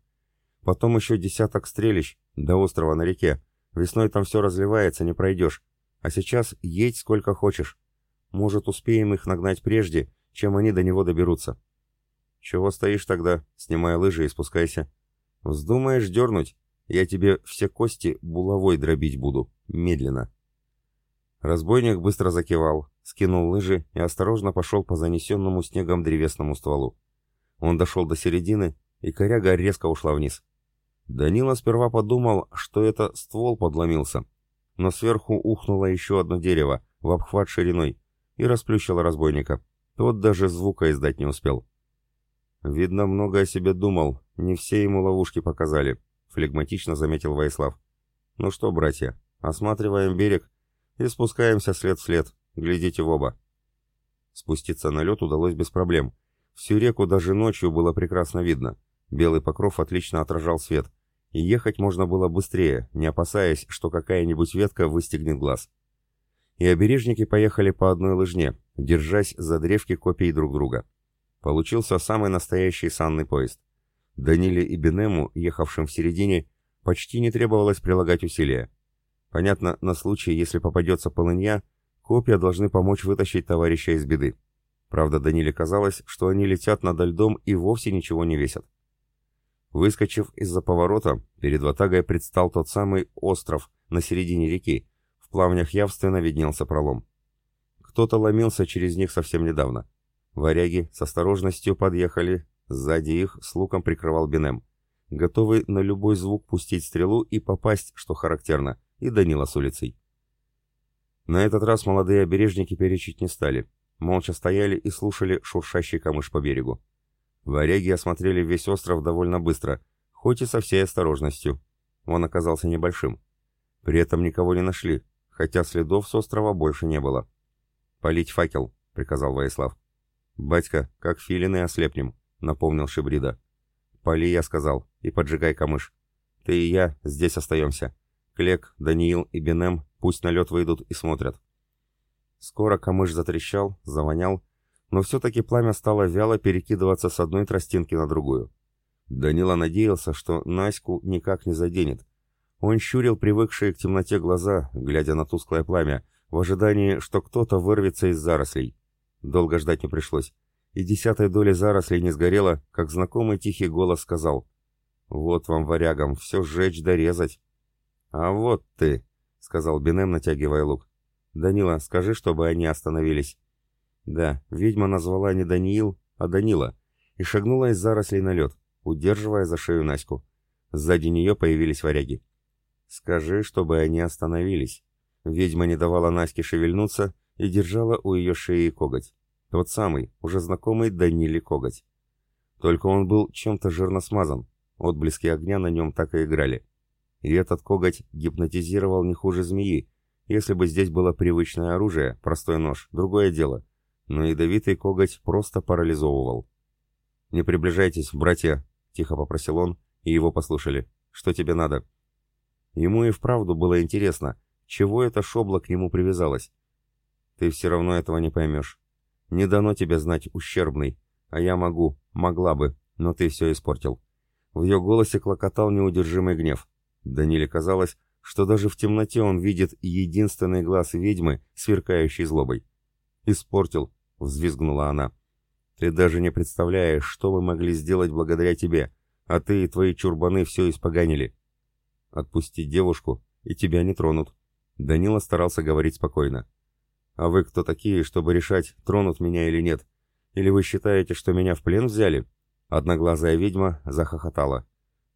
«Потом еще десяток стрелищ до острова на реке, Весной там все разливается, не пройдешь. А сейчас едь сколько хочешь. Может, успеем их нагнать прежде, чем они до него доберутся. Чего стоишь тогда? Снимай лыжи и спускайся. Вздумаешь дернуть? Я тебе все кости булавой дробить буду. Медленно. Разбойник быстро закивал, скинул лыжи и осторожно пошел по занесенному снегом древесному стволу. Он дошел до середины, и коряга резко ушла вниз. Данила сперва подумал, что это ствол подломился, но сверху ухнуло еще одно дерево, в обхват шириной, и расплющило разбойника. Тот даже звука издать не успел. «Видно, много о себе думал, не все ему ловушки показали», — флегматично заметил Ваислав. «Ну что, братья, осматриваем берег и спускаемся след в след, глядите в оба». Спуститься на лед удалось без проблем. Всю реку даже ночью было прекрасно видно. Белый покров отлично отражал свет, и ехать можно было быстрее, не опасаясь, что какая-нибудь ветка выстегнет глаз. И обережники поехали по одной лыжне, держась за древки копий друг друга. Получился самый настоящий санный поезд. Даниле и Бенему, ехавшим в середине, почти не требовалось прилагать усилия. Понятно, на случай, если попадется полынья, копья должны помочь вытащить товарища из беды. Правда, Даниле казалось, что они летят над льдом и вовсе ничего не весят. Выскочив из-за поворота, перед Ватагой предстал тот самый остров на середине реки. В плавнях явственно виднелся пролом. Кто-то ломился через них совсем недавно. Варяги с осторожностью подъехали, сзади их с луком прикрывал Бенем. Готовый на любой звук пустить стрелу и попасть, что характерно, и Данила с улицей. На этот раз молодые обережники перечить не стали. Молча стояли и слушали шуршащий камыш по берегу. Варяги осмотрели весь остров довольно быстро, хоть и со всей осторожностью. Он оказался небольшим. При этом никого не нашли, хотя следов с острова больше не было. «Полить факел», — приказал Воислав. «Батька, как филины ослепнем», — напомнил Шибрида. «Пали, я сказал, и поджигай камыш. Ты и я здесь остаемся. Клек, Даниил и Бенем пусть на лед выйдут и смотрят». Скоро камыш затрещал, завонял, но все-таки пламя стало вяло перекидываться с одной тростинки на другую. Данила надеялся, что Наську никак не заденет. Он щурил привыкшие к темноте глаза, глядя на тусклое пламя, в ожидании, что кто-то вырвется из зарослей. Долго ждать не пришлось. И десятой доли зарослей не сгорело, как знакомый тихий голос сказал. «Вот вам, варягам, все сжечь да резать». «А вот ты», — сказал Бенем, натягивая лук. «Данила, скажи, чтобы они остановились». Да, ведьма назвала не Даниил, а Данила, и шагнула из зарослей на лед, удерживая за шею Наську. Сзади нее появились варяги. «Скажи, чтобы они остановились». Ведьма не давала Наське шевельнуться и держала у ее шеи коготь. Тот самый, уже знакомый Даниле коготь. Только он был чем-то жирно смазан, отблески огня на нем так и играли. И этот коготь гипнотизировал не хуже змеи. Если бы здесь было привычное оружие, простой нож, другое дело. Но ядовитый коготь просто парализовывал. «Не приближайтесь, братья», — тихо попросил он, и его послушали. «Что тебе надо?» Ему и вправду было интересно, чего эта шобла к нему привязалась. «Ты все равно этого не поймешь. Не дано тебе знать, ущербный. А я могу, могла бы, но ты все испортил». В ее голосе клокотал неудержимый гнев. Даниле казалось, что даже в темноте он видит единственный глаз ведьмы, сверкающий злобой. «Испортил», — взвизгнула она. «Ты даже не представляешь, что мы могли сделать благодаря тебе, а ты и твои чурбаны все испоганили». «Отпусти девушку, и тебя не тронут». Данила старался говорить спокойно. «А вы кто такие, чтобы решать, тронут меня или нет? Или вы считаете, что меня в плен взяли?» Одноглазая ведьма захохотала.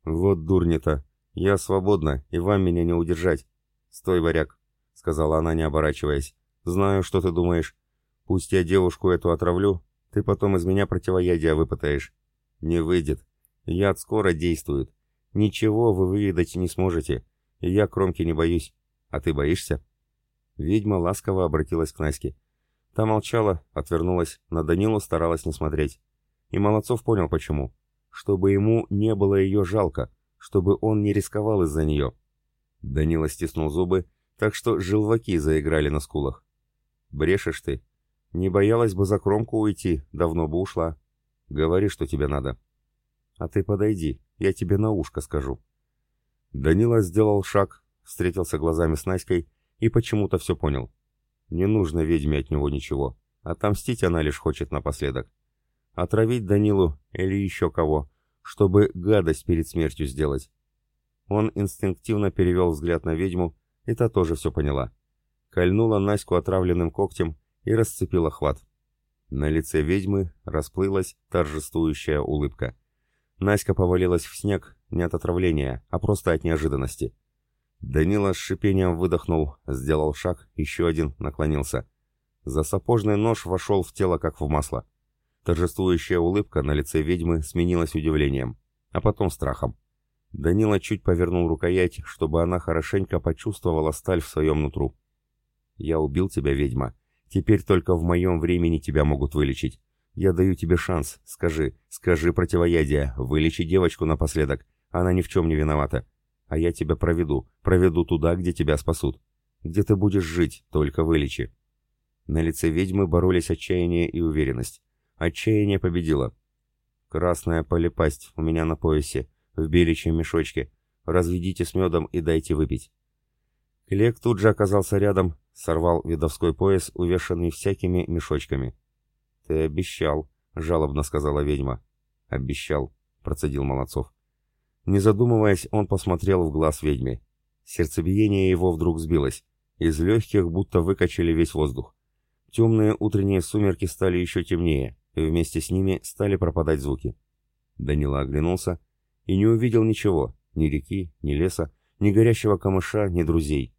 «Вот дурни-то! «Я свободна, и вам меня не удержать». «Стой, варяг», — сказала она, не оборачиваясь. «Знаю, что ты думаешь. Пусть я девушку эту отравлю, ты потом из меня противоядие выпытаешь». «Не выйдет. Яд скоро действует. Ничего вы выведать не сможете, я кромки не боюсь. А ты боишься?» Ведьма ласково обратилась к Наське. Та молчала, отвернулась, на Данилу старалась не смотреть. И Молодцов понял почему. Чтобы ему не было ее жалко, чтобы он не рисковал из-за нее. Данила стиснул зубы, так что желваки заиграли на скулах. «Брешешь ты. Не боялась бы за кромку уйти, давно бы ушла. Говори, что тебе надо». «А ты подойди, я тебе на ушко скажу». Данила сделал шаг, встретился глазами с Наськой и почему-то все понял. Не нужно ведьме от него ничего. Отомстить она лишь хочет напоследок. Отравить Данилу или еще кого, чтобы гадость перед смертью сделать. Он инстинктивно перевел взгляд на ведьму, и та тоже все поняла. Кольнула Наську отравленным когтем и расцепила хват. На лице ведьмы расплылась торжествующая улыбка. Наська повалилась в снег не от отравления, а просто от неожиданности. Данила с шипением выдохнул, сделал шаг, еще один, наклонился. За сапожный нож вошел в тело, как в масло. Торжествующая улыбка на лице ведьмы сменилась удивлением, а потом страхом. Данила чуть повернул рукоять, чтобы она хорошенько почувствовала сталь в своем нутру. «Я убил тебя, ведьма. Теперь только в моем времени тебя могут вылечить. Я даю тебе шанс. Скажи, скажи противоядие. Вылечи девочку напоследок. Она ни в чем не виновата. А я тебя проведу. Проведу туда, где тебя спасут. Где ты будешь жить, только вылечи». На лице ведьмы боролись отчаяние и уверенность. Отчаяние победило. «Красная полипасть у меня на поясе, в беличьем мешочке. Разведите с медом и дайте выпить». Клек тут же оказался рядом, сорвал видовской пояс, увешанный всякими мешочками. «Ты обещал», — жалобно сказала ведьма. «Обещал», — процедил Молодцов. Не задумываясь, он посмотрел в глаз ведьме. Сердцебиение его вдруг сбилось. Из легких будто выкачали весь воздух. Темные утренние сумерки стали еще темнее и вместе с ними стали пропадать звуки. Данила оглянулся и не увидел ничего, ни реки, ни леса, ни горящего камыша, ни друзей.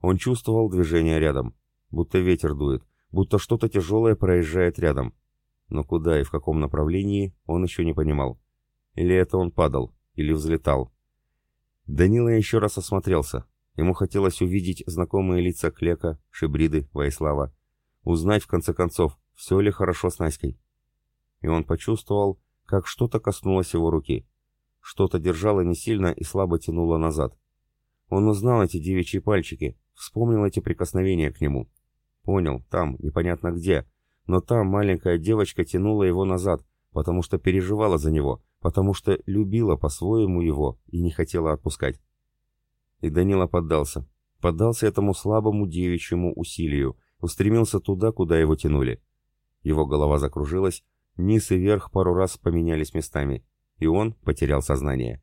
Он чувствовал движение рядом, будто ветер дует, будто что-то тяжелое проезжает рядом. Но куда и в каком направлении, он еще не понимал. Или это он падал, или взлетал. Данила еще раз осмотрелся. Ему хотелось увидеть знакомые лица Клека, Шибриды, Ваислава. Узнать, в конце концов, все ли хорошо с Наськой. И он почувствовал, как что-то коснулось его руки. Что-то держало не сильно и слабо тянуло назад. Он узнал эти девичьи пальчики, вспомнил эти прикосновения к нему. Понял, там, непонятно где, но там маленькая девочка тянула его назад, потому что переживала за него, потому что любила по-своему его и не хотела отпускать. И Данила поддался. поддался этому слабому девичьему усилию, устремился туда, куда его тянули. Его голова закружилась, низ и верх пару раз поменялись местами, и он потерял сознание.